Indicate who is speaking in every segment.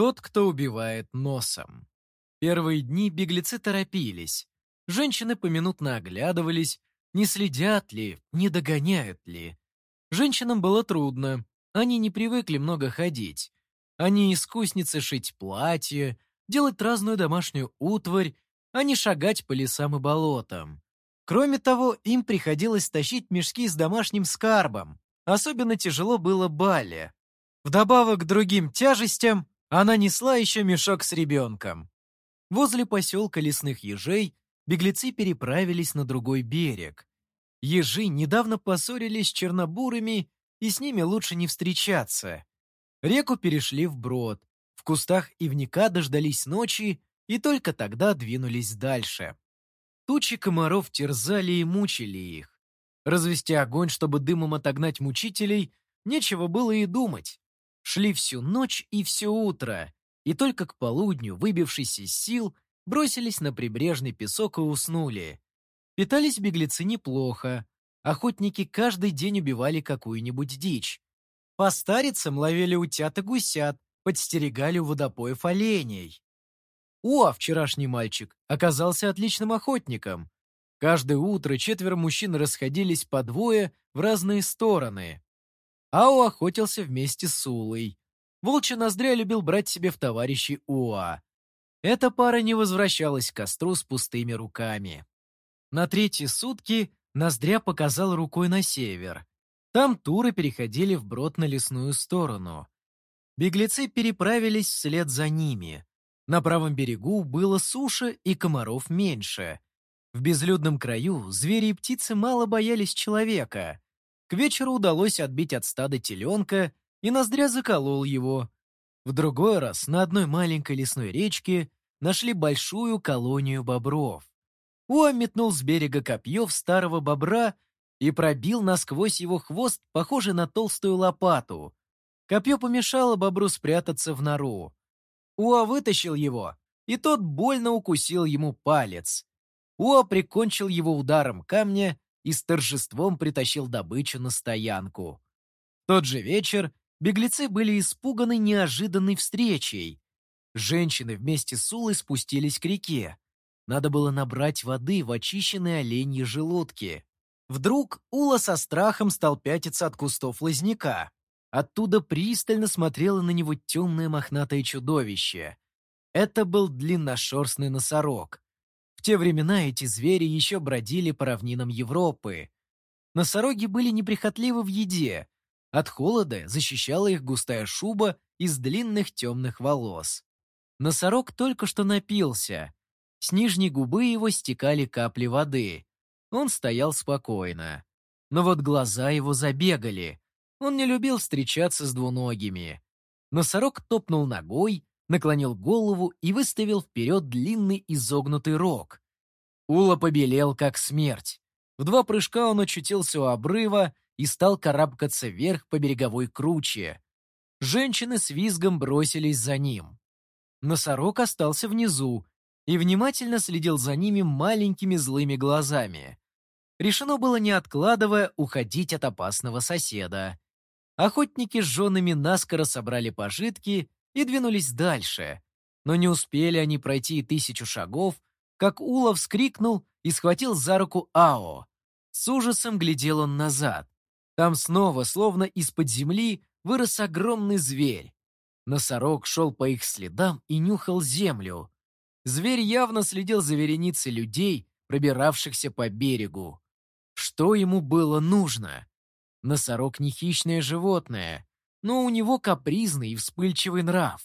Speaker 1: Тот, кто убивает носом. Первые дни беглецы торопились. Женщины поминутно оглядывались, не следят ли, не догоняют ли. Женщинам было трудно, они не привыкли много ходить. Они искусницы шить платья, делать разную домашнюю утварь, а не шагать по лесам и болотам. Кроме того, им приходилось тащить мешки с домашним скарбом. Особенно тяжело было Бале. Вдобавок к другим тяжестям, она несла еще мешок с ребенком. Возле поселка лесных ежей беглецы переправились на другой берег. Ежи недавно поссорились с чернобурыми, и с ними лучше не встречаться. Реку перешли вброд, в кустах ивника дождались ночи и только тогда двинулись дальше. Тучи комаров терзали и мучили их. Развести огонь, чтобы дымом отогнать мучителей, нечего было и думать. Шли всю ночь и все утро, и только к полудню, выбившись из сил, бросились на прибрежный песок и уснули. Питались беглецы неплохо. Охотники каждый день убивали какую-нибудь дичь. По старицам ловили утят и гусят, подстерегали у водопоев оленей. О, вчерашний мальчик, оказался отличным охотником. Каждое утро четверо мужчин расходились по двое в разные стороны. Ао охотился вместе с Улой. Волчья ноздря любил брать себе в товарищи Уа. Эта пара не возвращалась к костру с пустыми руками. На третьи сутки Ноздря показал рукой на север. Там туры переходили вброд на лесную сторону. Беглецы переправились вслед за ними. На правом берегу было суше и комаров меньше. В безлюдном краю звери и птицы мало боялись человека. К вечеру удалось отбить от стада теленка, и ноздря заколол его. В другой раз на одной маленькой лесной речке нашли большую колонию бобров. Уа метнул с берега копье в старого бобра и пробил насквозь его хвост, похожий на толстую лопату. Копье помешало бобру спрятаться в нору. Уа вытащил его, и тот больно укусил ему палец. Уа прикончил его ударом камня и с торжеством притащил добычу на стоянку. Тот же вечер беглецы были испуганы неожиданной встречей. Женщины вместе с Улой спустились к реке. Надо было набрать воды в очищенные оленьи желудки. Вдруг Ула со страхом стал пятиться от кустов лозняка. Оттуда пристально смотрело на него темное мохнатое чудовище. Это был длинношерстный носорог. В те времена эти звери еще бродили по равнинам Европы. Носороги были неприхотливы в еде. От холода защищала их густая шуба из длинных темных волос. Носорог только что напился. С нижней губы его стекали капли воды. Он стоял спокойно. Но вот глаза его забегали. Он не любил встречаться с двуногими. Носорог топнул ногой, наклонил голову и выставил вперед длинный изогнутый рог. Ула побелел, как смерть. В два прыжка он очутился у обрыва и стал карабкаться вверх по береговой круче. Женщины с визгом бросились за ним. Носорог остался внизу и внимательно следил за ними маленькими злыми глазами. Решено было, не откладывая, уходить от опасного соседа. Охотники с женами наскоро собрали пожитки и двинулись дальше. Но не успели они пройти тысячу шагов, как Улов вскрикнул и схватил за руку Ао. С ужасом глядел он назад. Там снова, словно из-под земли, вырос огромный зверь. Носорог шел по их следам и нюхал землю. Зверь явно следил за вереницей людей, пробиравшихся по берегу. Что ему было нужно? Носорог не хищное животное, но у него капризный и вспыльчивый нрав.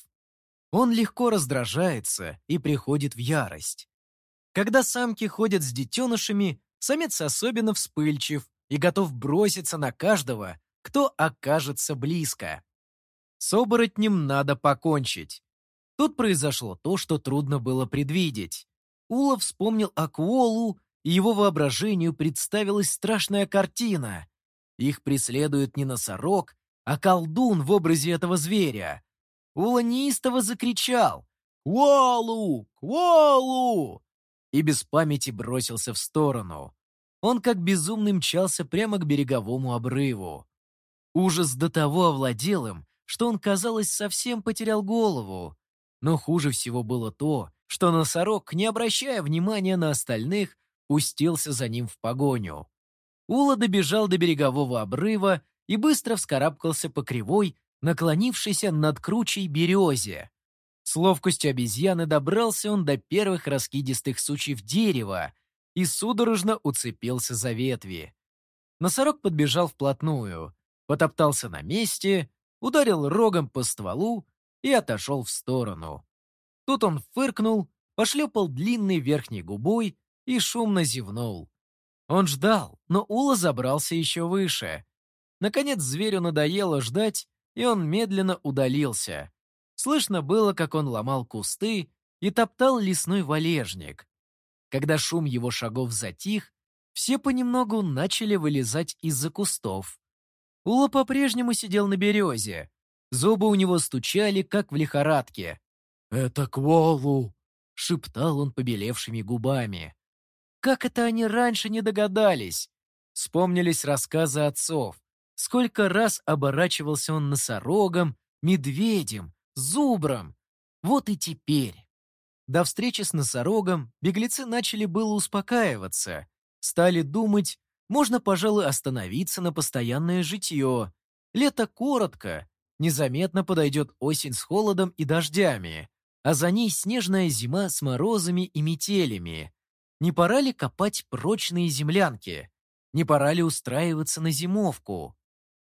Speaker 1: Он легко раздражается и приходит в ярость. Когда самки ходят с детенышами, самец особенно вспыльчив и готов броситься на каждого, кто окажется близко. С оборотнем надо покончить. Тут произошло то, что трудно было предвидеть. Ула вспомнил Акволу, и его воображению представилась страшная картина. Их преследует не носорог, а колдун в образе этого зверя. Ула неистово закричал «Кволу! Кволу!» и без памяти бросился в сторону. Он как безумный мчался прямо к береговому обрыву. Ужас до того овладел им, что он, казалось, совсем потерял голову. Но хуже всего было то, что носорог, не обращая внимания на остальных, пустился за ним в погоню. Ула добежал до берегового обрыва и быстро вскарабкался по кривой, наклонившейся над кручей березе. С ловкостью обезьяны добрался он до первых раскидистых сучьев дерева и судорожно уцепился за ветви. Носорог подбежал вплотную, потоптался на месте, ударил рогом по стволу и отошел в сторону. Тут он фыркнул, пошлепал длинной верхней губой и шумно зевнул. Он ждал, но Ула забрался еще выше. Наконец зверю надоело ждать, и он медленно удалился. Слышно было, как он ломал кусты и топтал лесной валежник. Когда шум его шагов затих, все понемногу начали вылезать из-за кустов. Ула по-прежнему сидел на березе. Зубы у него стучали, как в лихорадке. «Это Кволу!» — шептал он побелевшими губами. Как это они раньше не догадались? Вспомнились рассказы отцов. Сколько раз оборачивался он носорогом, медведем, зубром. Вот и теперь. До встречи с носорогом беглецы начали было успокаиваться. Стали думать, можно, пожалуй, остановиться на постоянное житье. Лето коротко, незаметно подойдет осень с холодом и дождями, а за ней снежная зима с морозами и метелями. Не пора ли копать прочные землянки? Не пора ли устраиваться на зимовку?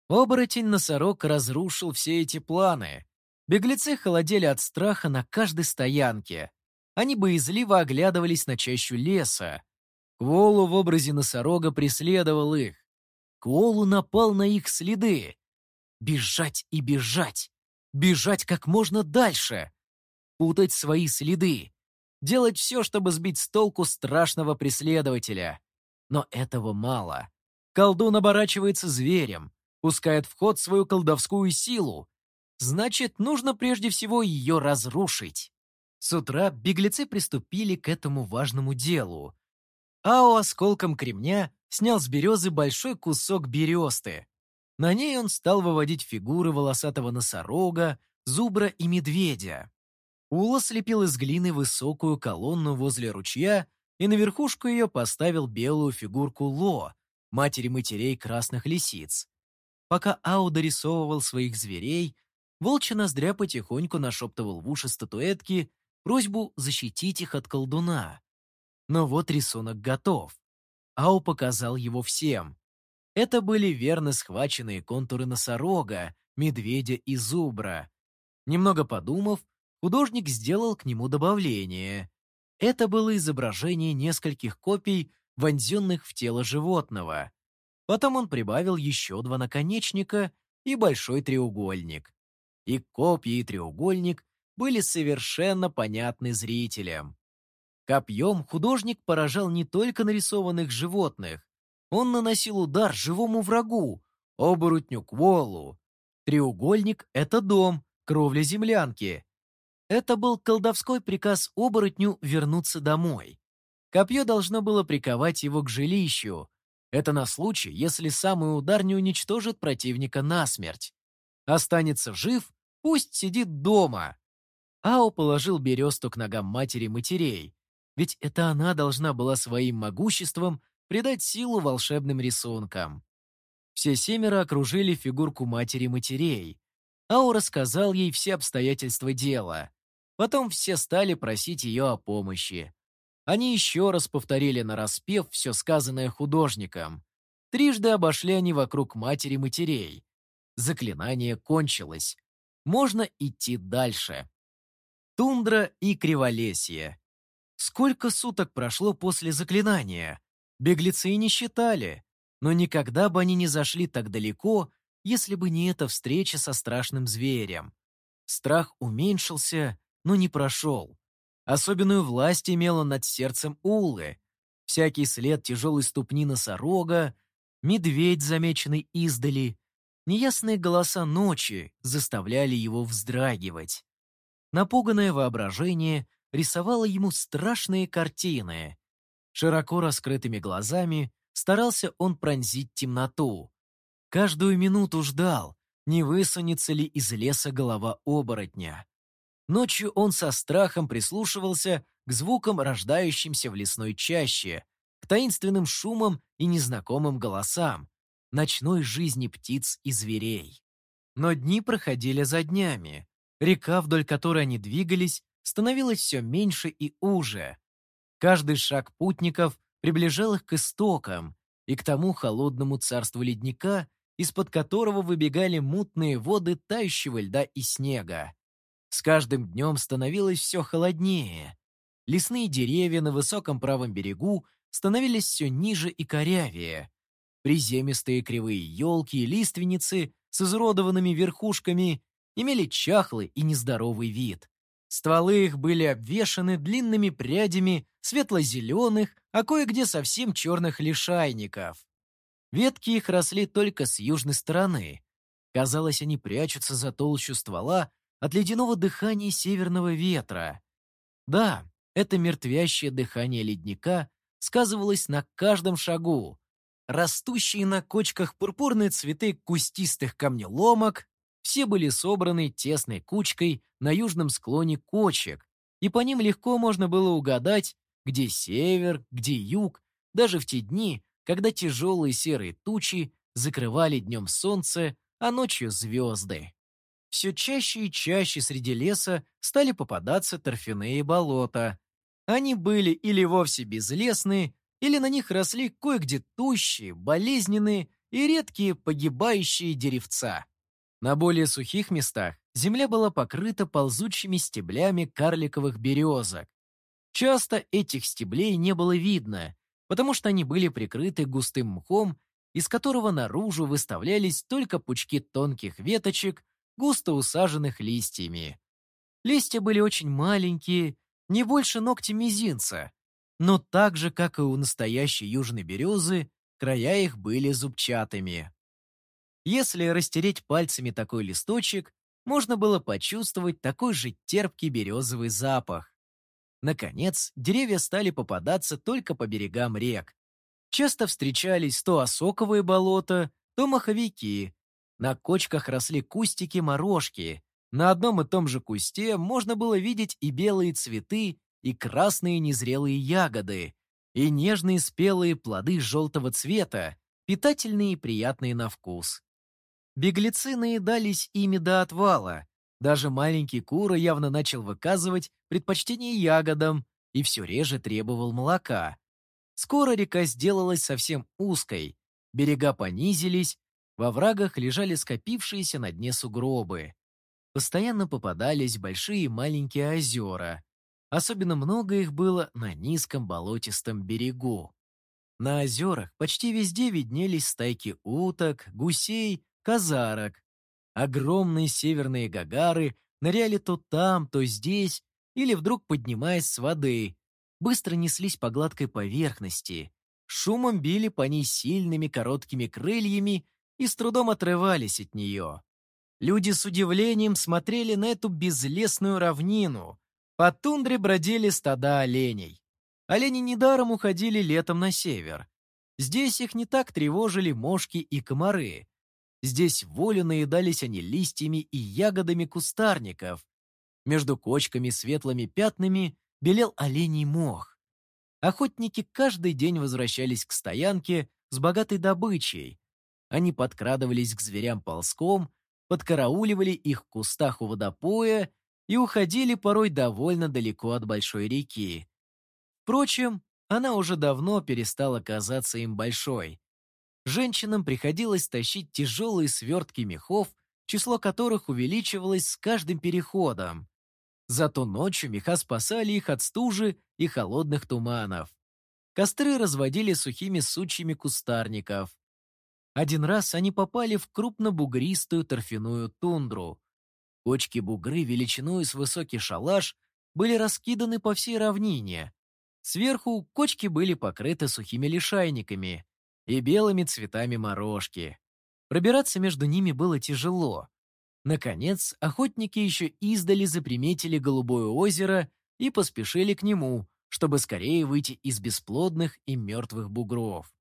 Speaker 1: Оборотень-носорог разрушил все эти планы. Беглецы холодели от страха на каждой стоянке. Они боязливо оглядывались на чащу леса. Кволу в образе носорога преследовал их. Кволу напал на их следы. Бежать и бежать. Бежать как можно дальше. Путать свои следы делать все, чтобы сбить с толку страшного преследователя. Но этого мало. Колдун оборачивается зверем, пускает в ход свою колдовскую силу. Значит, нужно прежде всего ее разрушить. С утра беглецы приступили к этому важному делу. Ао осколком кремня снял с березы большой кусок бересты. На ней он стал выводить фигуры волосатого носорога, зубра и медведя. Ула слепил из глины высокую колонну возле ручья и на верхушку ее поставил белую фигурку Ло, матери матерей красных лисиц. Пока Ау дорисовывал своих зверей, волчья ноздря потихоньку нашептывал в уши статуэтки просьбу защитить их от колдуна. Но вот рисунок готов. Ау показал его всем. Это были верно схваченные контуры носорога, медведя и зубра. Немного подумав, художник сделал к нему добавление. Это было изображение нескольких копий, вонзенных в тело животного. Потом он прибавил еще два наконечника и большой треугольник. И копья, и треугольник были совершенно понятны зрителям. Копьем художник поражал не только нарисованных животных, он наносил удар живому врагу, оборотню Кволу. Треугольник — это дом, кровля землянки. Это был колдовской приказ оборотню вернуться домой. Копье должно было приковать его к жилищу. Это на случай, если самый удар не уничтожит противника насмерть. Останется жив, пусть сидит дома. Ао положил бересту к ногам матери матерей, ведь это она должна была своим могуществом придать силу волшебным рисункам. Все семеро окружили фигурку матери матерей. Ао рассказал ей все обстоятельства дела. Потом все стали просить ее о помощи. Они еще раз повторили нараспев все сказанное художником. Трижды обошли они вокруг матери матерей. Заклинание кончилось. Можно идти дальше. Тундра и Криволесье. Сколько суток прошло после заклинания? Беглецы и не считали. Но никогда бы они не зашли так далеко, если бы не эта встреча со страшным зверем. Страх уменьшился, но не прошел. Особенную власть имела над сердцем Улы. Всякий след тяжелой ступни носорога, медведь, замеченный издали, неясные голоса ночи заставляли его вздрагивать. Напуганное воображение рисовало ему страшные картины. Широко раскрытыми глазами старался он пронзить темноту. Каждую минуту ждал, не высунется ли из леса голова оборотня. Ночью он со страхом прислушивался к звукам, рождающимся в лесной чаще, к таинственным шумам и незнакомым голосам, ночной жизни птиц и зверей. Но дни проходили за днями. Река, вдоль которой они двигались, становилась все меньше и уже. Каждый шаг путников приближал их к истокам и к тому холодному царству ледника, из-под которого выбегали мутные воды тающего льда и снега. С каждым днем становилось все холоднее. Лесные деревья на высоком правом берегу становились все ниже и корявее. Приземистые кривые елки и лиственницы с изуродованными верхушками имели чахлый и нездоровый вид. Стволы их были обвешаны длинными прядями светло-зеленых, а кое-где совсем черных лишайников. Ветки их росли только с южной стороны. Казалось, они прячутся за толщу ствола от ледяного дыхания северного ветра. Да, это мертвящее дыхание ледника сказывалось на каждом шагу. Растущие на кочках пурпурные цветы кустистых камнеломок все были собраны тесной кучкой на южном склоне кочек, и по ним легко можно было угадать, где север, где юг, даже в те дни, когда тяжелые серые тучи закрывали днем солнце, а ночью звезды. Все чаще и чаще среди леса стали попадаться торфяные болота. Они были или вовсе безлесные, или на них росли кое-где тущие, болезненные и редкие погибающие деревца. На более сухих местах земля была покрыта ползучими стеблями карликовых березок. Часто этих стеблей не было видно, потому что они были прикрыты густым мхом, из которого наружу выставлялись только пучки тонких веточек, густо усаженных листьями. Листья были очень маленькие, не больше ногтя мизинца, но так же, как и у настоящей южной березы, края их были зубчатыми. Если растереть пальцами такой листочек, можно было почувствовать такой же терпкий березовый запах. Наконец, деревья стали попадаться только по берегам рек. Часто встречались то осоковые болота, то маховики. На кочках росли кустики-морожки. На одном и том же кусте можно было видеть и белые цветы, и красные незрелые ягоды, и нежные спелые плоды желтого цвета, питательные и приятные на вкус. Беглецы наедались ими до отвала. Даже маленький Кура явно начал выказывать предпочтение ягодам и все реже требовал молока. Скоро река сделалась совсем узкой, берега понизились, во врагах лежали скопившиеся на дне сугробы. Постоянно попадались большие и маленькие озера. Особенно много их было на низком болотистом берегу. На озерах почти везде виднелись стайки уток, гусей, казарок. Огромные северные гагары ныряли то там, то здесь, или вдруг поднимаясь с воды, быстро неслись по гладкой поверхности, шумом били по ней сильными короткими крыльями и с трудом отрывались от нее. Люди с удивлением смотрели на эту безлесную равнину. По тундре бродили стада оленей. Олени недаром уходили летом на север. Здесь их не так тревожили мошки и комары. Здесь волю наедались они листьями и ягодами кустарников. Между кочками светлыми пятнами белел оленей мох. Охотники каждый день возвращались к стоянке с богатой добычей. Они подкрадывались к зверям ползком, подкарауливали их в кустах у водопоя и уходили порой довольно далеко от большой реки. Впрочем, она уже давно перестала казаться им большой женщинам приходилось тащить тяжелые свертки мехов, число которых увеличивалось с каждым переходом. Зато ночью меха спасали их от стужи и холодных туманов. Костры разводили сухими сучьями кустарников. Один раз они попали в крупно-бугристую торфяную тундру. Кочки бугры величиной с высокий шалаш были раскиданы по всей равнине. Сверху кочки были покрыты сухими лишайниками, и белыми цветами морожки. Пробираться между ними было тяжело. Наконец, охотники еще издали заприметили голубое озеро и поспешили к нему, чтобы скорее выйти из бесплодных и мертвых бугров.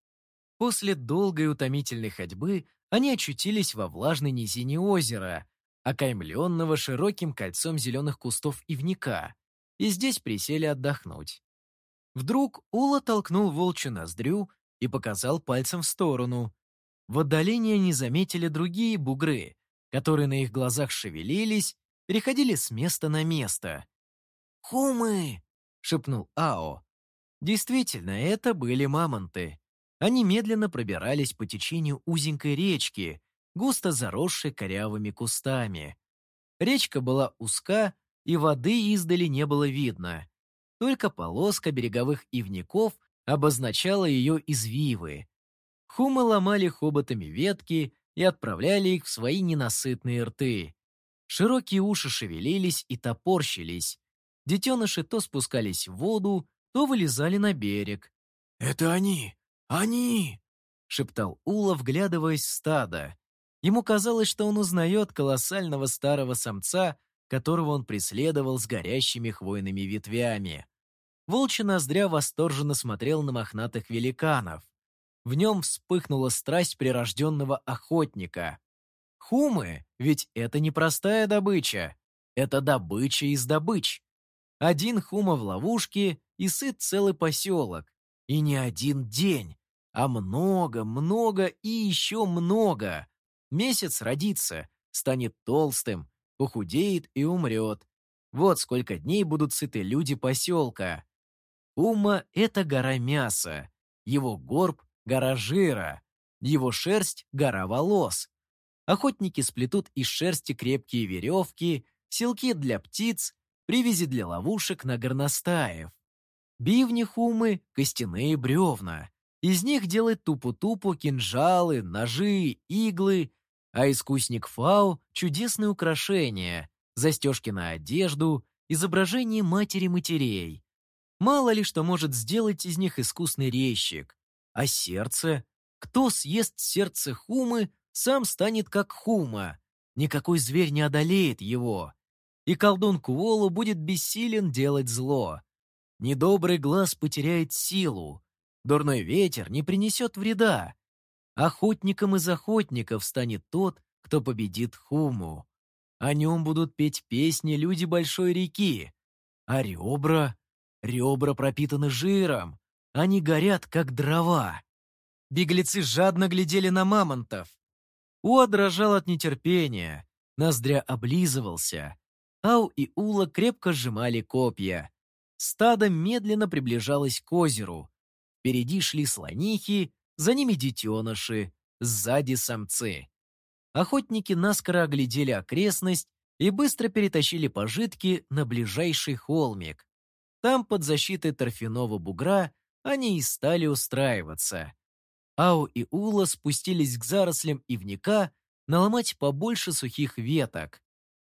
Speaker 1: После долгой утомительной ходьбы они очутились во влажной низине озера, окаймленного широким кольцом зеленых кустов ивника, и здесь присели отдохнуть. Вдруг Ула толкнул волчью ноздрю и показал пальцем в сторону. В отдалении они заметили другие бугры, которые на их глазах шевелились, переходили с места на место. «Хумы!» — шепнул Ао. Действительно, это были мамонты. Они медленно пробирались по течению узенькой речки, густо заросшей корявыми кустами. Речка была узка, и воды издали не было видно. Только полоска береговых ивников обозначала ее извивы. Хумы ломали хоботами ветки и отправляли их в свои ненасытные рты. Широкие уши шевелились и топорщились. Детеныши то спускались в воду, то вылезали на берег.
Speaker 2: «Это они! Они!» — шептал Ула, вглядываясь в стадо.
Speaker 1: Ему казалось, что он узнает колоссального старого самца, которого он преследовал с горящими хвойными ветвями. Волчий ноздря восторженно смотрел на мохнатых великанов. В нем вспыхнула страсть прирожденного охотника. Хумы, ведь это не простая добыча. Это добыча из добыч. Один хума в ловушке и сыт целый поселок. И не один день, а много, много и еще много. Месяц родится, станет толстым, похудеет и умрет. Вот сколько дней будут сыты люди поселка. Ума — это гора мяса, его горб — гора жира, его шерсть — гора волос. Охотники сплетут из шерсти крепкие веревки, селки для птиц, привязи для ловушек на горностаев. Бивни хумы — костяные бревна. Из них делают тупу-тупу кинжалы, ножи, иглы, а искусник Фау — чудесные украшения, застежки на одежду, изображение матери-матерей. Мало ли что может сделать из них искусный резчик. А сердце? Кто съест сердце хумы, сам станет как хума. Никакой зверь не одолеет его. И колдун Куолу будет бессилен делать зло. Недобрый глаз потеряет силу. Дурной ветер не принесет вреда. Охотником из охотников станет тот, кто победит Хуму. О нем будут петь песни люди большой реки. А ребра? Ребра пропитаны жиром. Они горят, как дрова. Беглецы жадно глядели на мамонтов. Уа дрожал от нетерпения, ноздря облизывался. Ау и Ула крепко сжимали копья. Стадо медленно приближалось к озеру. Впереди шли слонихи, за ними детеныши, сзади самцы. Охотники наскоро оглядели окрестность и быстро перетащили пожитки на ближайший холмик. Там, под защитой торфяного бугра, они и стали устраиваться. Ау и Ула спустились к зарослям ивника наломать побольше сухих веток.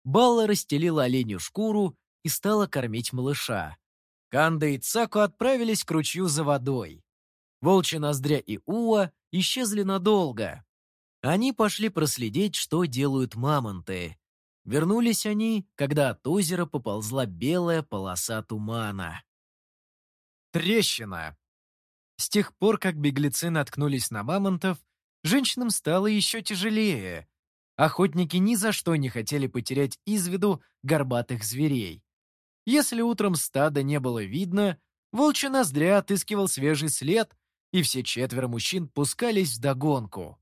Speaker 1: Балла расстелила оленью шкуру и стала кормить малыша. Канда и Цаку отправились к ручью за водой. Волчья ноздря и Уа исчезли надолго. Они пошли проследить, что делают мамонты. Вернулись они, когда от озера поползла белая полоса тумана. Трещина. С тех пор, как беглецы наткнулись на мамонтов, женщинам стало еще тяжелее. Охотники ни за что не хотели потерять из виду горбатых зверей. Если утром стада не было видно, волчья ноздря отыскивал свежий след и все четверо мужчин пускались в догонку.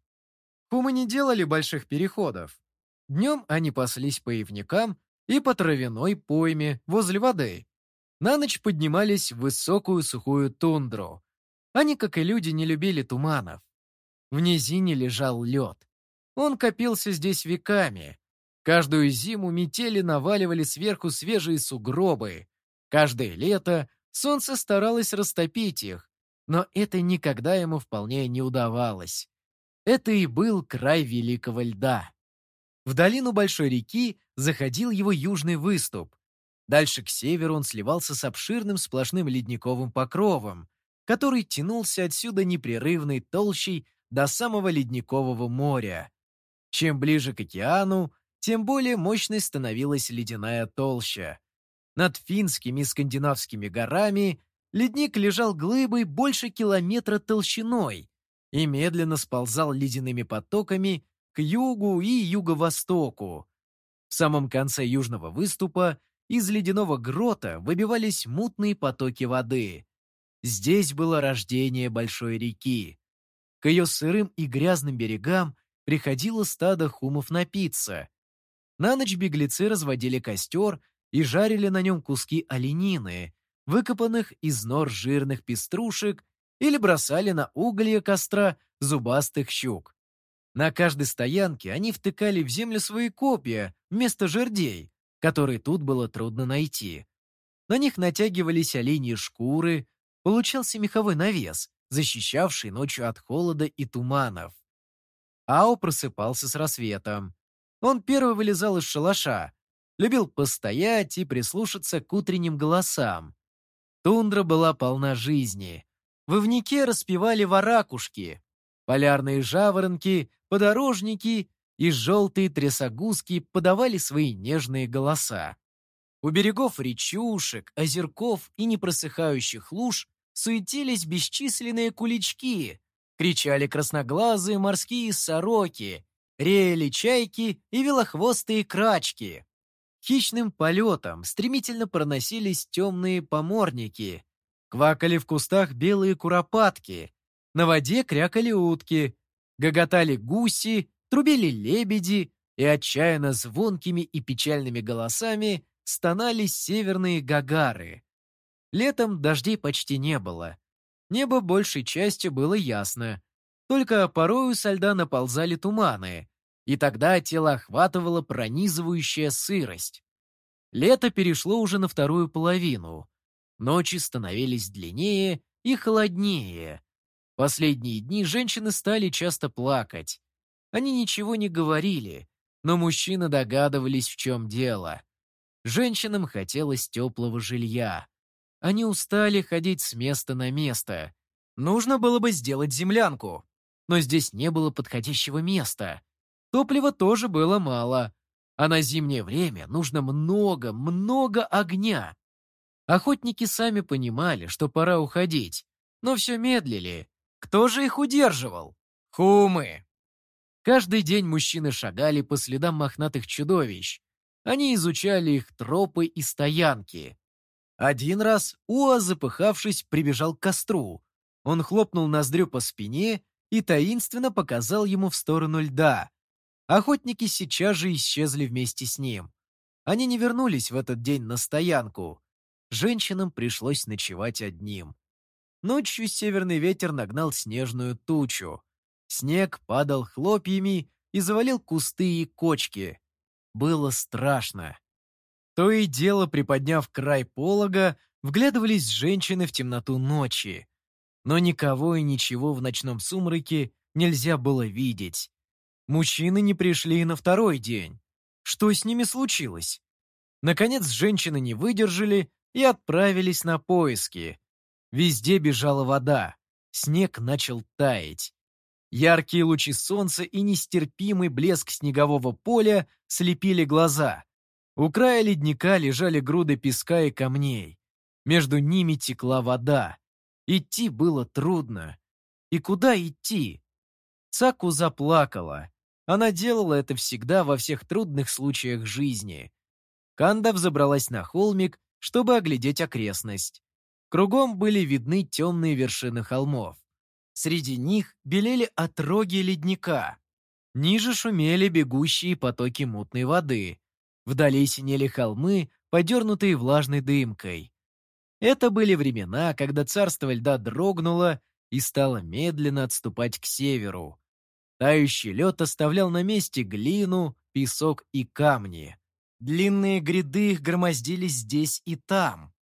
Speaker 1: Кумы не делали больших переходов. Днем они паслись по ивникам и по травяной пойме возле воды. На ночь поднимались в высокую сухую тундру. Они, как и люди, не любили туманов. В низине лежал лед. Он копился здесь веками. Каждую зиму метели наваливали сверху свежие сугробы. Каждое лето солнце старалось растопить их, но это никогда ему вполне не удавалось. Это и был край великого льда. В долину большой реки заходил его южный выступ. Дальше к северу он сливался с обширным сплошным ледниковым покровом, который тянулся отсюда непрерывной толщей до самого ледникового моря. Чем ближе к океану, тем более мощной становилась ледяная толща. Над финскими и скандинавскими горами Ледник лежал глыбой больше километра толщиной и медленно сползал ледяными потоками к югу и юго-востоку. В самом конце южного выступа из ледяного грота выбивались мутные потоки воды. Здесь было рождение большой реки. К ее сырым и грязным берегам приходило стадо хумов напиться. На ночь беглецы разводили костер и жарили на нем куски оленины, выкопанных из нор жирных пеструшек, или бросали на уголья костра зубастых щук. На каждой стоянке они втыкали в землю свои копья вместо жердей, которые тут было трудно найти. На них натягивались оленьи шкуры, получался меховой навес, защищавший ночью от холода и туманов. Ао просыпался с рассветом. Он первый вылезал из шалаша, любил постоять и прислушаться к утренним голосам. Тундра была полна жизни. В ивнике распевали воракушки, полярные жаворонки, подорожники и желтые трясогузки подавали свои нежные голоса. У берегов речушек, озерков и непросыхающих луж суетились бесчисленные кулички, кричали красноглазые морские сороки, реяли чайки и велохвостые крачки. Хищным полетом стремительно проносились темные поморники, квакали в кустах белые куропатки, на воде крякали утки, гоготали гуси, трубили лебеди и отчаянно звонкими и печальными голосами стонали северные гагары. Летом дождей почти не было. Небо большей частью было ясно. Только порою со льда наползали туманы, и тогда тело охватывала пронизывающая сырость. Лето перешло уже на вторую половину. Ночи становились длиннее и холоднее. Последние дни женщины стали часто плакать. Они ничего не говорили, но мужчины догадывались, в чем дело. Женщинам хотелось теплого жилья. Они устали ходить с места на место. Нужно было бы сделать землянку. Но здесь не было подходящего места. Топлива тоже было мало. А на зимнее время нужно много, много огня. Охотники сами понимали, что пора уходить, но все медлили. Кто же их удерживал? Хумы. Каждый день мужчины шагали по следам мохнатых чудовищ. Они изучали их тропы и стоянки. Один раз Уа, запыхавшись, прибежал к костру. Он хлопнул ноздрю по спине и таинственно показал ему в сторону льда. Охотники сейчас же исчезли вместе с ним. Они не вернулись в этот день на стоянку. Женщинам пришлось ночевать одним. Ночью северный ветер нагнал снежную тучу. Снег падал хлопьями и завалил кусты и кочки. Было страшно. То и дело, приподняв край полога, вглядывались женщины в темноту ночи. Но никого и ничего в ночном сумраке нельзя было видеть. Мужчины не пришли и на второй день. Что с ними случилось? Наконец, женщины не выдержали и отправились на поиски. Везде бежала вода. Снег начал таять. Яркие лучи солнца и нестерпимый блеск снегового поля слепили глаза. У края ледника лежали груды песка и камней. Между ними текла вода. Идти было трудно. И куда идти? Цаку заплакала. Она делала это всегда во всех трудных случаях жизни. Канда взобралась на холмик, чтобы оглядеть окрестность. Кругом были видны темные вершины холмов. Среди них белели отроги ледника. Ниже шумели бегущие потоки мутной воды. Вдали синели холмы, подернутые влажной дымкой. Это были времена, когда царство льда дрогнуло и стало медленно отступать к северу. Тающий лед оставлял на месте глину, песок и камни. Длинные гряды их громоздились здесь и там.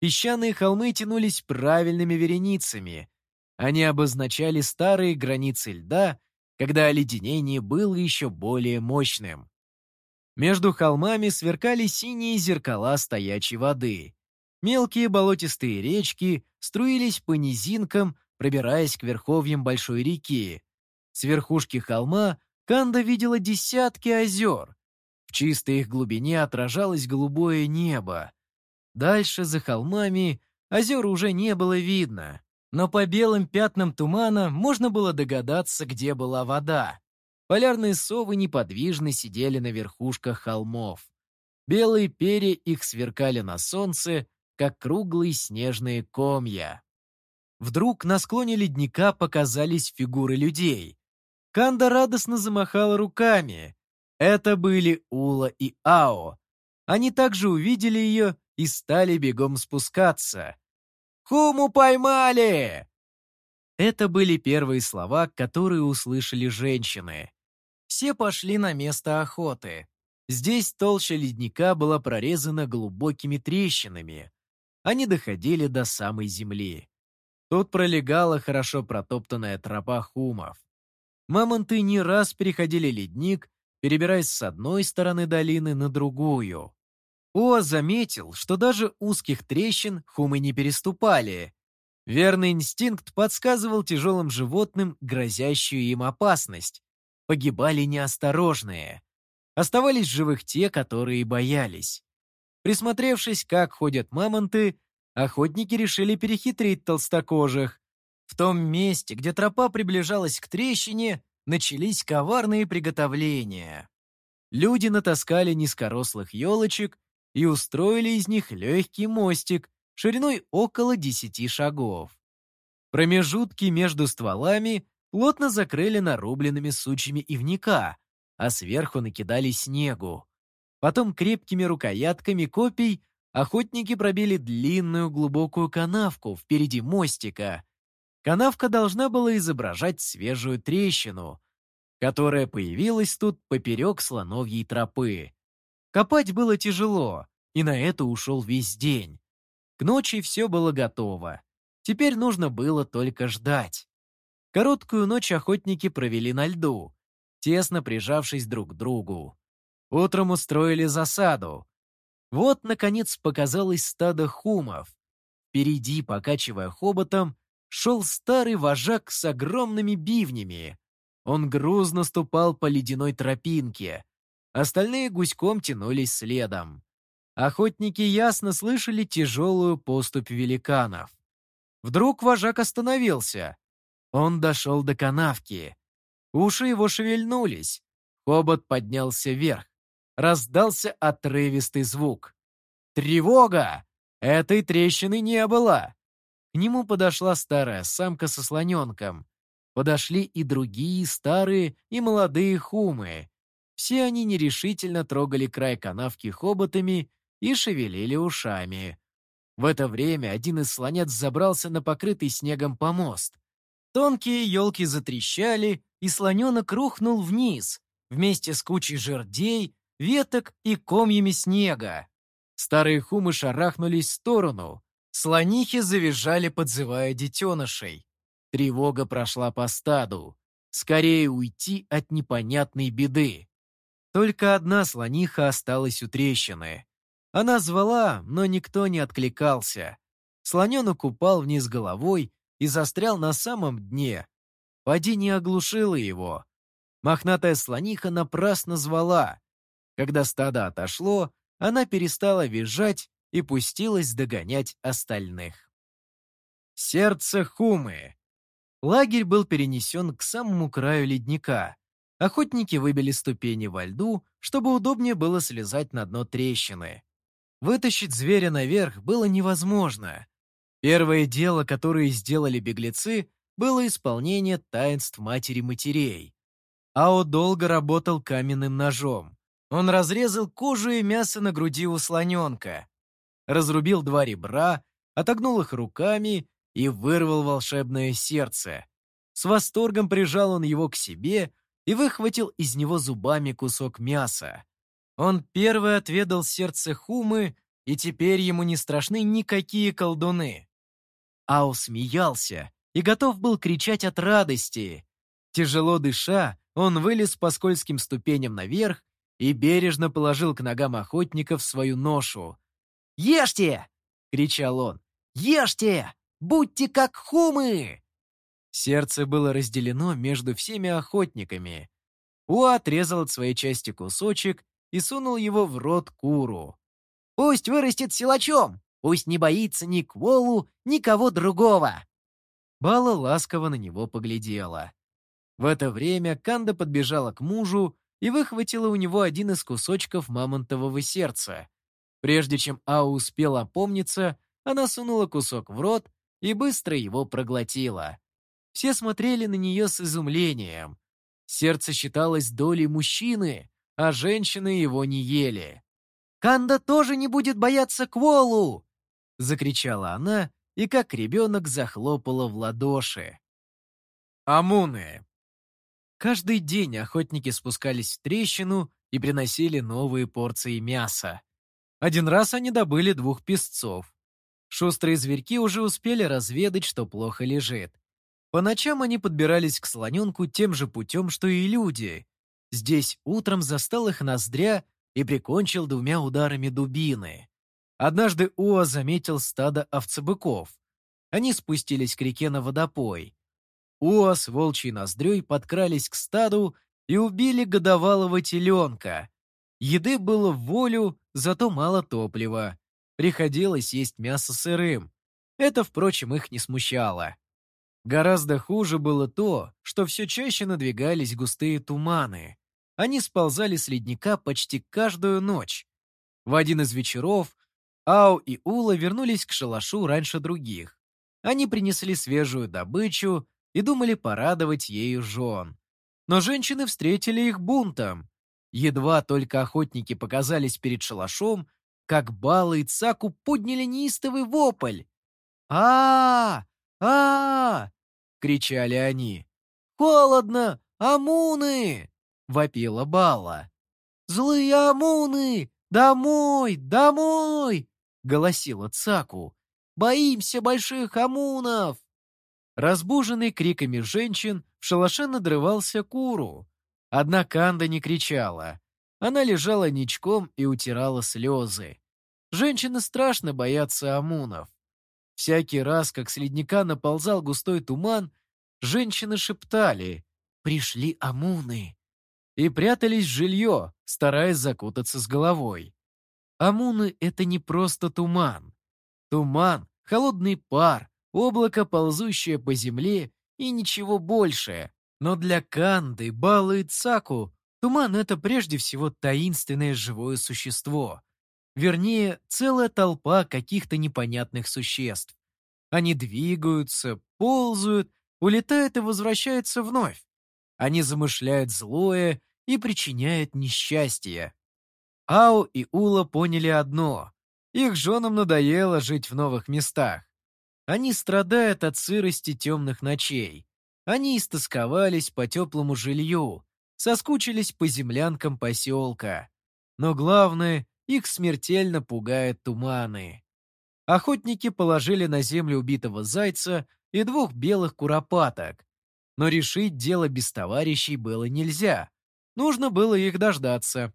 Speaker 1: Песчаные холмы тянулись правильными вереницами. Они обозначали старые границы льда, когда оледенение было еще более мощным. Между холмами сверкали синие зеркала стоячей воды. Мелкие болотистые речки струились по низинкам, пробираясь к верховьям большой реки, с верхушки холма Канда видела десятки озер. В чистой их глубине отражалось голубое небо. Дальше, за холмами, озер уже не было видно, но по белым пятнам тумана можно было догадаться, где была вода. Полярные совы неподвижно сидели на верхушках холмов. Белые перья их сверкали на солнце, как круглые снежные комья. Вдруг на склоне ледника показались фигуры людей. Канда радостно замахала руками. Это были Ула и Ао. Они также увидели ее и стали бегом спускаться. «Хуму поймали!» Это были первые слова, которые услышали женщины. Все пошли на место охоты. Здесь толща ледника была прорезана глубокими трещинами. Они доходили до самой земли. Тут пролегала хорошо протоптанная тропа хумов. Мамонты не раз переходили ледник, перебираясь с одной стороны долины на другую. О заметил, что даже узких трещин хумы не переступали. Верный инстинкт подсказывал тяжелым животным грозящую им опасность. Погибали неосторожные. Оставались живых те, которые боялись. Присмотревшись, как ходят мамонты, охотники решили перехитрить толстокожих. В том месте, где тропа приближалась к трещине, начались коварные приготовления. Люди натаскали низкорослых елочек и устроили из них легкий мостик шириной около десяти шагов. Промежутки между стволами плотно закрыли нарубленными сучьями ивника, а сверху накидали снегу. Потом крепкими рукоятками копий охотники пробили длинную глубокую канавку впереди мостика. Канавка должна была изображать свежую трещину, которая появилась тут поперек слоновьей тропы. Копать было тяжело, и на это ушел весь день. К ночи все было готово. Теперь нужно было только ждать. Короткую ночь охотники провели на льду, тесно прижавшись друг к другу. Утром устроили засаду. Вот, наконец, показалось стадо хумов. Впереди, покачивая хоботом, шел старый вожак с огромными бивнями. Он грузно ступал по ледяной тропинке. Остальные гуськом тянулись следом. Охотники ясно слышали тяжелую поступь великанов. Вдруг вожак остановился. Он дошел до канавки. Уши его шевельнулись. Хобот поднялся вверх. Раздался отрывистый звук. «Тревога! Этой трещины не было!» К нему подошла старая самка со слоненком. Подошли и другие старые и молодые хумы. Все они нерешительно трогали край канавки хоботами и шевелили ушами. В это время один из слонят забрался на покрытый снегом помост. Тонкие елки затрещали, и слоненок рухнул вниз, вместе с кучей жердей, веток и комьями снега. Старые хумы шарахнулись в сторону. Слонихи завизжали, подзывая детенышей. Тревога прошла по стаду. Скорее уйти от непонятной беды. Только одна слониха осталась у трещины. Она звала, но никто не откликался. Слоненок упал вниз головой и застрял на самом дне. Падение оглушило его. Мохнатая слониха напрасно звала. Когда стадо отошло, она перестала визжать и пустилась догонять остальных. Сердце Хумы. Лагерь был перенесен к самому краю ледника. Охотники выбили ступени во льду, чтобы удобнее было слезать на дно трещины. Вытащить зверя наверх было невозможно. Первое дело, которое сделали беглецы, было исполнение таинств матери матерей. Ао долго работал каменным ножом. Он разрезал кожу и мясо на груди у слоненка, разрубил два ребра, отогнул их руками и вырвал волшебное сердце. С восторгом прижал он его к себе и выхватил из него зубами кусок мяса. Он первый отведал сердце Хумы, и теперь ему не страшны никакие колдуны. Ао смеялся и готов был кричать от радости. Тяжело дыша, он вылез по скользким ступеням наверх и бережно положил к ногам охотников свою ношу. «Ешьте!» — кричал он. «Ешьте! Будьте как хумы!» Сердце было разделено между всеми охотниками. Уа отрезал от своей части кусочек и сунул его в рот куру. «Пусть вырастет силачом! Пусть не боится ни Кволу, ни кого другого!» Бала ласково на него поглядела. В это время Канда подбежала к мужу и выхватила у него один из кусочков мамонтового сердца. Прежде чем Ау успела опомниться, она сунула кусок в рот и быстро его проглотила. Все смотрели на нее с изумлением. Сердце считалось долей мужчины, а женщины его не ели. «Канда тоже не будет бояться Кволу!» — закричала она и как ребенок захлопала в ладоши. Амуны. Каждый день охотники спускались в трещину и приносили новые порции мяса. Один раз они добыли двух песцов. Шустрые зверьки уже успели разведать, что плохо лежит. По ночам они подбирались к слоненку тем же путем, что и люди. Здесь утром застал их ноздря и прикончил двумя ударами дубины. Однажды Уа заметил стадо овцебыков. Они спустились к реке на водопой. Уа с волчьей ноздрёй подкрались к стаду и убили годовалого теленка. Еды было в волю, зато мало топлива. Приходилось есть мясо сырым. Это, впрочем, их не смущало. Гораздо хуже было то, что все чаще надвигались густые туманы. Они сползали с ледника почти каждую ночь. В один из вечеров Ау и Ула вернулись к шалашу раньше других. Они принесли свежую добычу и думали порадовать ею жен. Но женщины встретили их бунтом. Едва только охотники показались перед шалашом, как Бала и Цаку подняли неистовый вопль. а а, -а, кричали они. «Холодно! Амуны!» — вопила Бала. «Злые амуны! Домой! Домой!» — голосила Цаку. «Боимся больших амунов!» Разбуженный криками женщин, в шалаше надрывался Куру. Одна Канда не кричала. Она лежала ничком и утирала слезы. Женщины страшно боятся амунов. Всякий раз, как с ледника наползал густой туман, женщины шептали «Пришли амуны!» и прятались в жилье, стараясь закутаться с головой. Амуны — это не просто туман. Туман — холодный пар, облако, ползущее по земле, и ничего больше. Но для Канды, Балы и Цаку туман — это прежде всего таинственное живое существо. Вернее, целая толпа каких-то непонятных существ. Они двигаются, ползают, улетают и возвращаются вновь. Они замышляют злое и причиняют несчастье. Ао и Ула поняли одно. Их женам надоело жить в новых местах. Они страдают от сырости темных ночей. Они истосковались по теплому жилью, соскучились по землянкам поселка. Но главное, их смертельно пугают туманы. Охотники положили на землю убитого зайца и двух белых куропаток. Но решить дело без товарищей было нельзя. Нужно было их дождаться.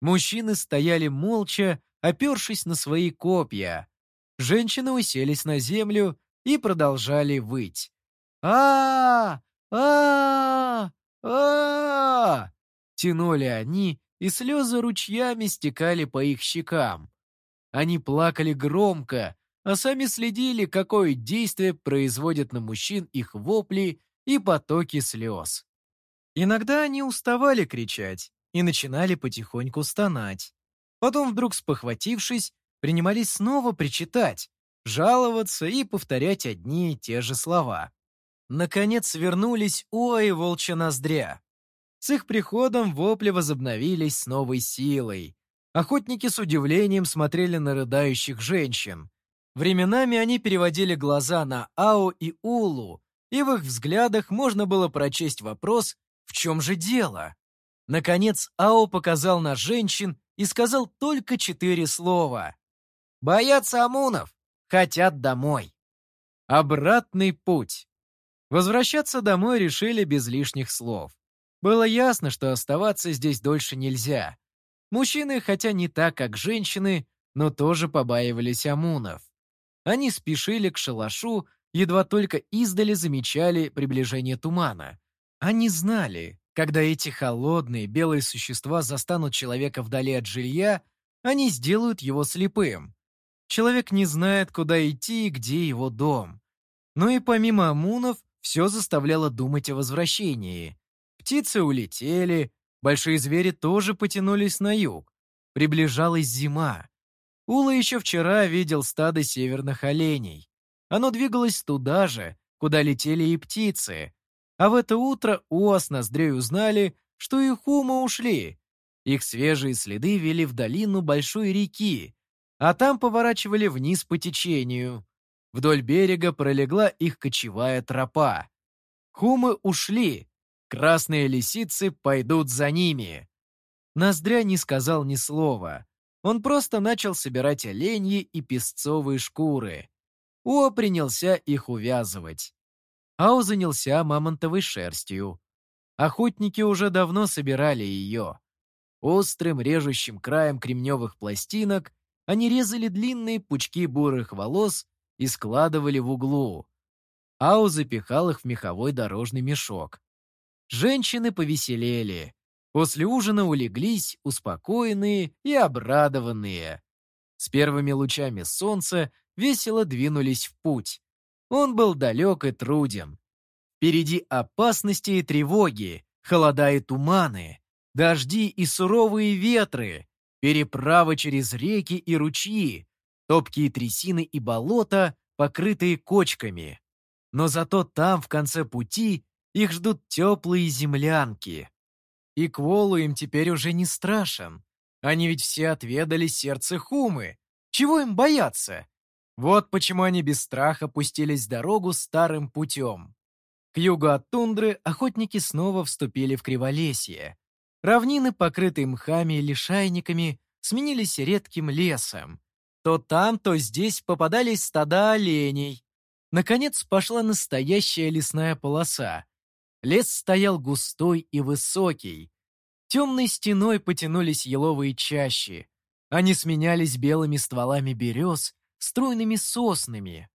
Speaker 1: Мужчины стояли молча, опершись на свои копья. Женщины уселись на землю и продолжали выть. а а а Тянули они, и слезы ручьями стекали по их щекам. Они плакали громко, а сами следили, какое действие производят на мужчин их вопли и потоки слез. Иногда они уставали кричать и начинали потихоньку стонать. Потом, вдруг спохватившись, принимались снова причитать, жаловаться и повторять одни и те же слова. Наконец вернулись и Волчья Ноздря. С их приходом вопли возобновились с новой силой. Охотники с удивлением смотрели на рыдающих женщин. Временами они переводили глаза на Ао и Улу, и в их взглядах можно было прочесть вопрос «В чем же дело?». Наконец Ао показал на женщин и сказал только четыре слова. Боятся Амунов, хотят домой. Обратный путь. Возвращаться домой решили без лишних слов. Было ясно, что оставаться здесь дольше нельзя. Мужчины, хотя не так, как женщины, но тоже побаивались Амунов. Они спешили к шалашу, едва только издали замечали приближение тумана. Они знали, когда эти холодные белые существа застанут человека вдали от жилья, они сделают его слепым. Человек не знает, куда идти и где его дом. Но и помимо амунов, все заставляло думать о возвращении. Птицы улетели, большие звери тоже потянулись на юг. Приближалась зима. Ула еще вчера видел стадо северных оленей. Оно двигалось туда же, куда летели и птицы. А в это утро Уа с ноздрей узнали, что и хумы ушли. Их свежие следы вели в долину большой реки, а там поворачивали вниз по течению. Вдоль берега пролегла их кочевая тропа. Хумы ушли, красные лисицы пойдут за ними. Ноздря не сказал ни слова. Он просто начал собирать оленьи и песцовые шкуры. О принялся их увязывать. Ау занялся мамонтовой шерстью. Охотники уже давно собирали ее. Острым режущим краем кремневых пластинок они резали длинные пучки бурых волос и складывали в углу. Ау запихал их в меховой дорожный мешок. Женщины повеселели. После ужина улеглись, успокоенные и обрадованные. С первыми лучами солнца весело двинулись в путь. Он был далек и труден. Впереди опасности и тревоги, холода и туманы, дожди и суровые ветры, переправы через реки и ручьи, топкие трясины и болота, покрытые кочками. Но зато там, в конце пути, их ждут теплые землянки. И Кволу им теперь уже не страшен. Они ведь все отведали сердце Хумы. Чего им бояться? Вот почему они без страха пустились дорогу старым путем. К югу от тундры охотники снова вступили в Криволесье. Равнины, покрытые мхами и лишайниками, сменились редким лесом. То там, то здесь попадались стада оленей. Наконец пошла настоящая лесная полоса. Лес стоял густой и высокий. Темной стеной потянулись еловые чащи. Они сменялись белыми стволами берез, стройными соснами.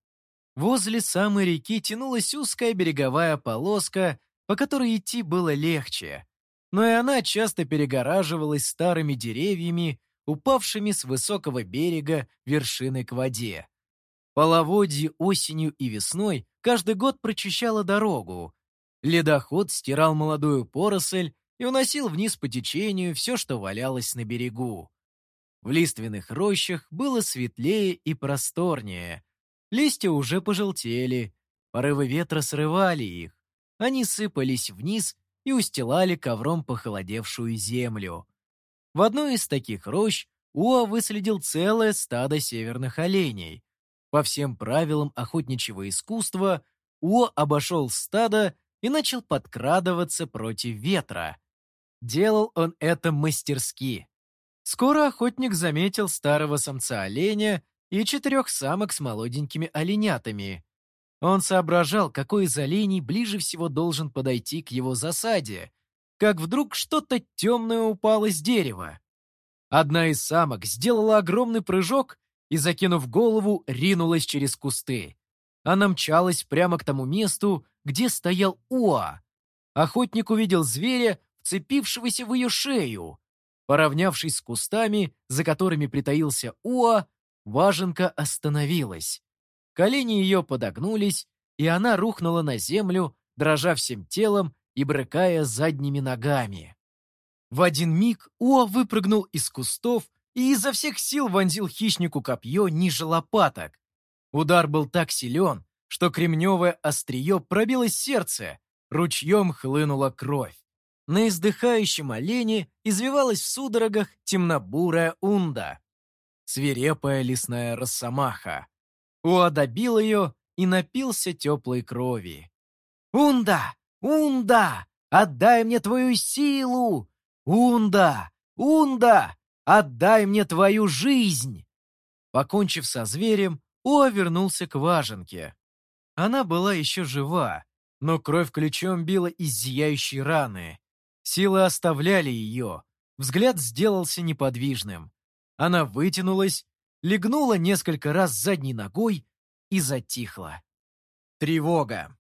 Speaker 1: Возле самой реки тянулась узкая береговая полоска, по которой идти было легче но и она часто перегораживалась старыми деревьями, упавшими с высокого берега вершины к воде. Половодье осенью и весной каждый год прочищало дорогу. Ледоход стирал молодую поросль и уносил вниз по течению все, что валялось на берегу. В лиственных рощах было светлее и просторнее. Листья уже пожелтели, порывы ветра срывали их. Они сыпались вниз и устилали ковром похолодевшую землю. В одной из таких рощ Уа выследил целое стадо северных оленей. По всем правилам охотничьего искусства Уа обошел стадо и начал подкрадываться против ветра. Делал он это мастерски. Скоро охотник заметил старого самца оленя и четырех самок с молоденькими оленятами. Он соображал, какой из оленей ближе всего должен подойти к его засаде, как вдруг что-то темное упало с дерева. Одна из самок сделала огромный прыжок и, закинув голову, ринулась через кусты. Она мчалась прямо к тому месту, где стоял Уа. Охотник увидел зверя, вцепившегося в ее шею. Поравнявшись с кустами, за которыми притаился Уа, важенка остановилась. Колени ее подогнулись, и она рухнула на землю, дрожа всем телом и брыкая задними ногами. В один миг Уа выпрыгнул из кустов и изо всех сил вонзил хищнику копье ниже лопаток. Удар был так силен, что кремневое острие пробило сердце, ручьем хлынула кровь. На издыхающем олене извивалась в судорогах темнобурая унда. Свирепая лесная росомаха. Уа добил ее и напился теплой крови. «Унда! Унда! Отдай мне твою силу! Унда! Унда! Отдай мне твою жизнь!» Покончив со зверем, Уа вернулся к важенке. Она была еще жива, но кровь ключом била из зияющей раны. Силы оставляли ее, взгляд сделался неподвижным. Она вытянулась легнула несколько раз задней ногой и затихла. Тревога.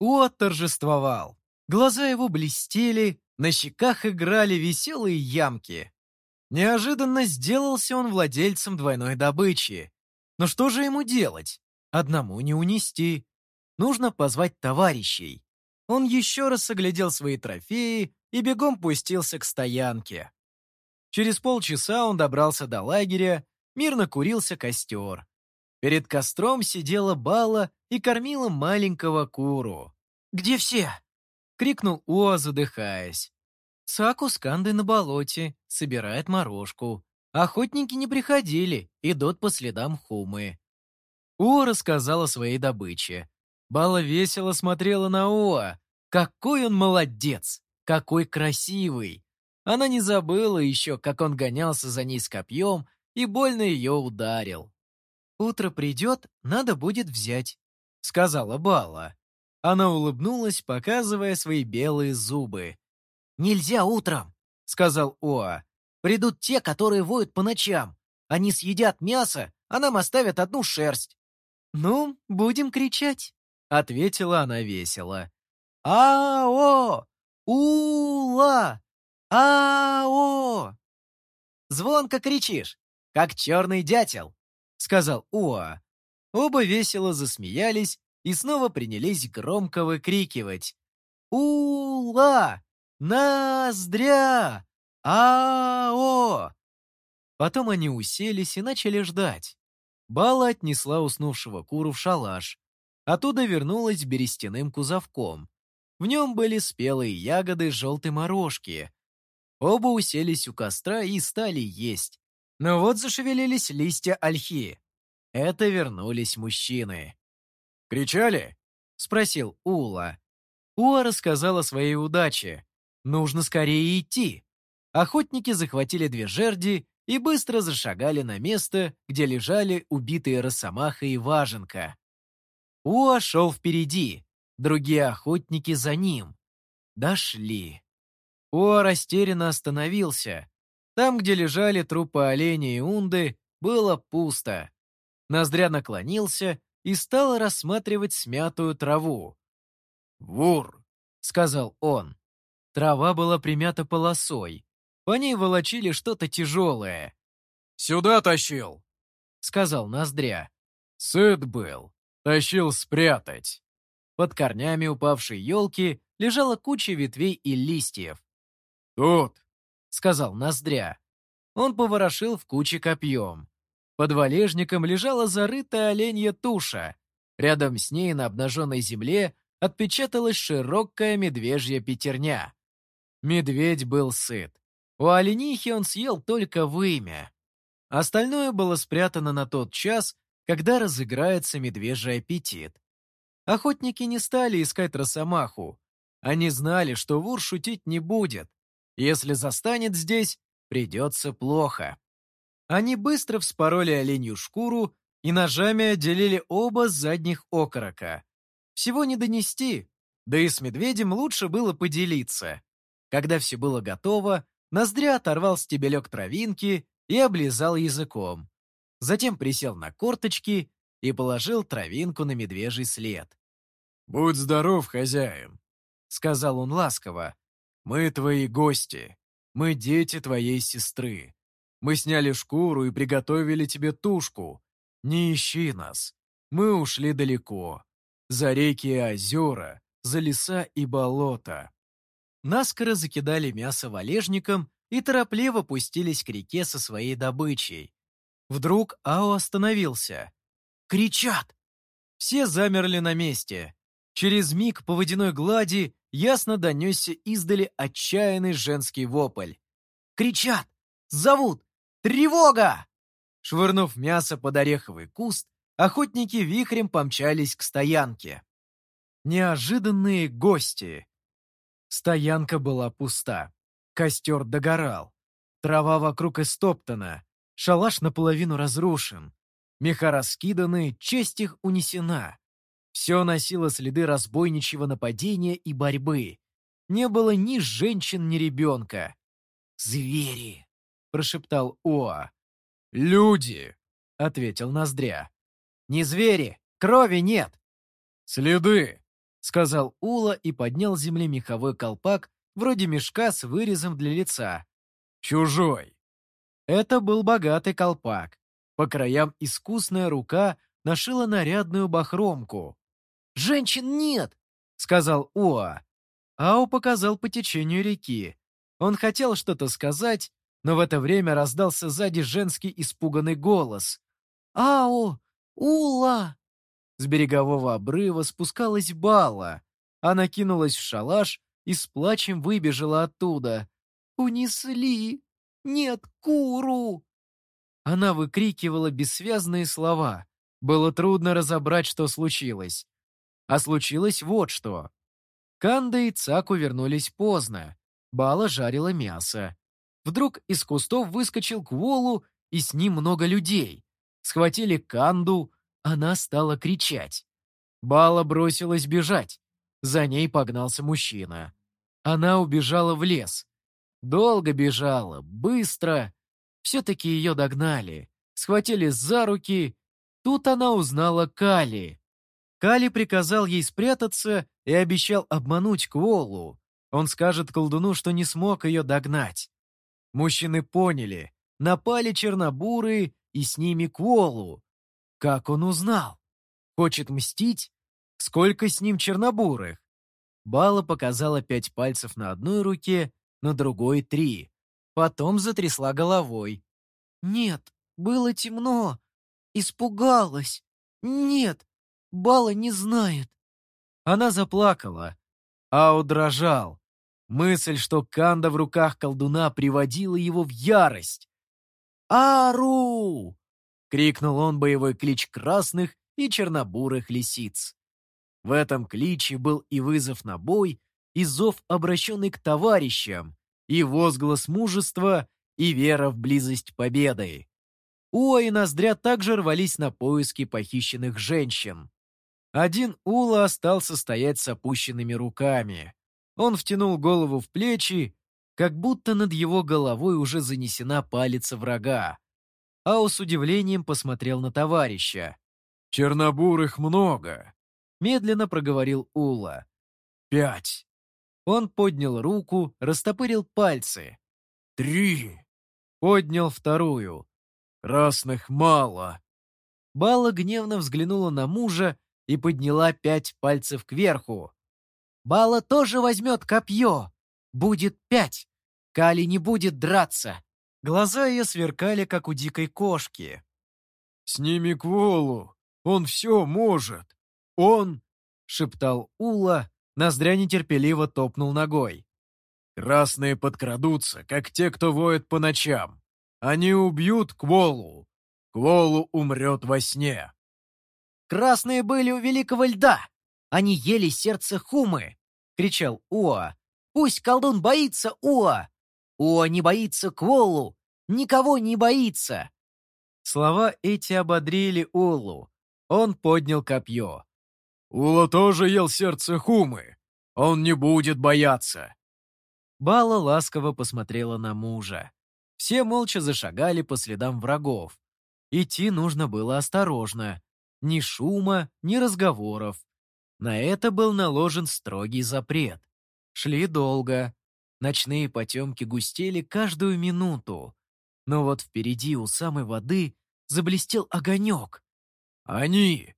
Speaker 1: Уот торжествовал. Глаза его блестели, на щеках играли веселые ямки. Неожиданно сделался он владельцем двойной добычи. Но что же ему делать? Одному не унести. Нужно позвать товарищей. Он еще раз оглядел свои трофеи и бегом пустился к стоянке. Через полчаса он добрался до лагеря, мирно курился костер. Перед костром сидела Бала и кормила маленького куру. «Где все?» — крикнул Уа, задыхаясь. Саку с Кандой на болоте, собирает морожку. Охотники не приходили, идут по следам Хумы. Уа рассказала своей добыче. Бала весело смотрела на Уа. Какой он молодец! Какой красивый! Она не забыла еще, как он гонялся за ней с копьем и больно ее ударил. «Утро придет, надо будет взять», — сказала Бала. Она улыбнулась, показывая свои белые зубы. «Нельзя утром», — сказал Оа. «Придут те, которые воют по ночам. Они съедят мясо, а нам оставят одну шерсть». «Ну, будем кричать», — ответила она весело. «А-о! Ула! А-о!» «Звонко кричишь, как черный дятел», — сказал Уа. Оба весело засмеялись и снова принялись громко выкрикивать. «Ула! Ноздря! Ао!» Потом они уселись и начали ждать. Бала отнесла уснувшего куру в шалаш. Оттуда вернулась берестяным кузовком. В нем были спелые ягоды желтой морожки. Оба уселись у костра и стали есть. Но вот зашевелились листья ольхи. Это вернулись мужчины. «Кричали?» — спросил Ула. Уа рассказала о своей удаче. Нужно скорее идти. Охотники захватили две жерди и быстро зашагали на место, где лежали убитые Росомаха и Важенка. Уа шел впереди, другие охотники за ним. Дошли. Уа растерянно остановился. Там, где лежали трупы оленя и унды, было пусто. Ноздря наклонился и стал рассматривать смятую траву. «Вур!» — сказал он. Трава была примята полосой. По ней волочили что-то тяжелое. «Сюда тащил!» — сказал Ноздря. Сыт был. Тащил спрятать. Под корнями упавшей елки лежала куча ветвей и листьев. «Тут!» — сказал Ноздря. Он поворошил в куче копьем. Под валежником лежала зарытая оленья туша. Рядом с ней на обнаженной земле отпечаталась широкая медвежья пятерня. Медведь был сыт. У оленихи он съел только вымя. Остальное было спрятано на тот час, когда разыграется медвежий аппетит. Охотники не стали искать росомаху. Они знали, что вур шутить не будет. Если застанет здесь, придется плохо. Они быстро вспороли оленью шкуру и ножами отделили оба задних окорока. Всего не донести, да и с медведем лучше было поделиться. Когда все было готово, Ноздря оторвал стебелек травинки и облизал языком. Затем присел на корточки и положил травинку на медвежий след. «Будь здоров, хозяин», — сказал он ласково. «Мы твои гости. Мы дети твоей сестры. Мы сняли шкуру и приготовили тебе тушку. Не ищи нас. Мы ушли далеко. За реки и озера, за леса и болота наскоро закидали мясо валежником и торопливо пустились к реке со своей добычей. Вдруг Ао остановился. «Кричат!» Все замерли на месте. Через миг по водяной глади ясно донесся издали отчаянный женский вопль. «Кричат! Зовут! Тревога!» Швырнув мясо под ореховый куст, охотники вихрем помчались к стоянке. Неожиданные гости. Стоянка была пуста. Костер догорал. Трава вокруг истоптана. Шалаш наполовину разрушен. Меха раскиданы, честь их унесена. Все носило следы разбойничьего нападения и борьбы. Не было ни женщин, ни ребенка. «Звери!» — прошептал Оа. «Люди!» — ответил Ноздря. «Не звери! Крови нет!» «Следы!» сказал Ула и поднял с земли меховой колпак, вроде мешка с вырезом для лица. «Чужой!» Это был богатый колпак. По краям искусная рука нашила нарядную бахромку. «Женщин нет!» — сказал Уа. Ао показал по течению реки. Он хотел что-то сказать, но в это время раздался сзади женский испуганный голос. «Ао! Ула!» С берегового обрыва спускалась Бала. Она кинулась в шалаш и с плачем выбежала оттуда. «Унесли! Нет, куру!» Она выкрикивала бессвязные слова. Было трудно разобрать, что случилось. А случилось вот что. Канда и Цаку вернулись поздно. Бала жарила мясо. Вдруг из кустов выскочил Кволу, и с ним много людей. Схватили Канду, она стала кричать. Бала бросилась бежать. За ней погнался мужчина. Она убежала в лес. Долго бежала, быстро. Все-таки ее догнали. Схватили за руки. Тут она узнала Кали. Кали приказал ей спрятаться и обещал обмануть Кволу. Он скажет колдуну, что не смог ее догнать. Мужчины поняли, напали чернобурые и с ними Кволу. Как он узнал? Хочет мстить? Сколько с ним чернобурых? Бала показала пять пальцев на одной руке, на другой три. Потом затрясла головой. «Нет, было темно. Испугалась. Нет, Бала не знает». Она заплакала. Ау дрожал. Мысль, что Канда в руках колдуна приводила его в ярость. «Ару!» — крикнул он боевой клич красных и чернобурых лисиц. В этом кличе был и вызов на бой, и зов, обращенный к товарищам, и возглас мужества, и вера в близость победы. Уа и Ноздря также рвались на поиски похищенных женщин. Один Ула остался стоять с опущенными руками. Он втянул голову в плечи, как будто над его головой уже занесена палица врага. Ау с удивлением посмотрел на товарища. «Чернобурых много», — медленно проговорил Ула. «Пять». Он поднял руку, растопырил пальцы. «Три». Поднял вторую. «Красных мало». Бала гневно взглянула на мужа и подняла пять пальцев кверху. «Бала тоже возьмет копье. Будет пять. Кали не будет драться». Глаза ее сверкали, как у дикой кошки. «Сними Кволу, он все может. Он...» — шептал Ула, ноздря нетерпеливо топнул ногой. «Красные подкрадутся, как те, кто воет по ночам. Они убьют Кволу. Кволу умрет во сне». «Красные были у великого льда! Они ели сердце Хумы!» — кричал Уа. «Пусть колдун боится Уа! Уа не боится Кволу! Никого не боится!» Слова эти ободрили Улу. Он поднял копье. «Ула тоже ел сердце Хумы. Он не будет бояться!» Бала ласково посмотрела на мужа. Все молча зашагали по следам врагов. Идти нужно было осторожно. Ни шума, ни разговоров. На это был наложен строгий запрет. Шли долго. Ночные потемки густели каждую минуту. Но вот впереди у самой воды заблестел огонек. «Они!»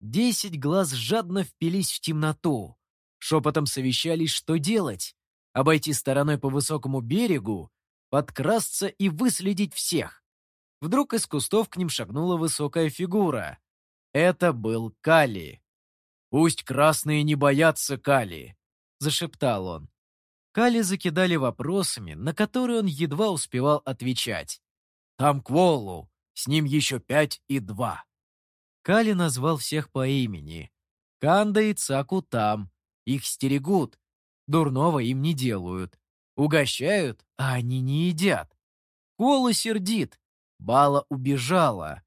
Speaker 1: Десять глаз жадно впились в темноту. Шепотом совещались, что делать. Обойти стороной по высокому берегу, подкрасться и выследить всех. Вдруг из кустов к ним шагнула высокая фигура. Это был Кали. «Пусть красные не боятся Кали», — зашептал он. Кали закидали вопросами, на которые он едва успевал отвечать. «Там Кволу, с ним еще пять и два». Кали назвал всех по имени. Канда и Цаку там. Их стерегут. Дурного им не делают. Угощают, а они не едят. Кола сердит. Бала убежала.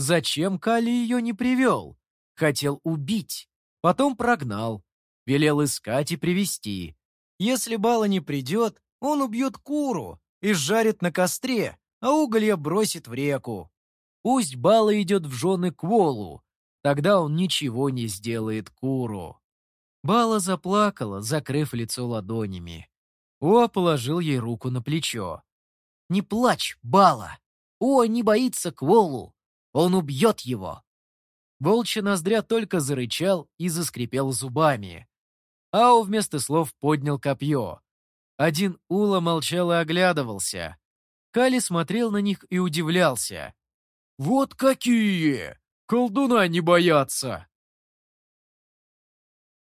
Speaker 1: Зачем Кали ее не привел? Хотел убить. Потом прогнал. Велел искать и привести. Если Бала не придет, он убьет куру и жарит на костре, а уголья бросит в реку. Пусть Бала идет в жены к Волу, тогда он ничего не сделает куру. Бала заплакала, закрыв лицо ладонями. О положил ей руку на плечо. «Не плачь, Бала! О не боится Кволу! Он убьет его!» Волчий ноздря только зарычал и заскрипел зубами. Ау вместо слов поднял копье. Один Ула молчал и оглядывался. Кали смотрел на них и удивлялся. «Вот какие! Колдуна не боятся!»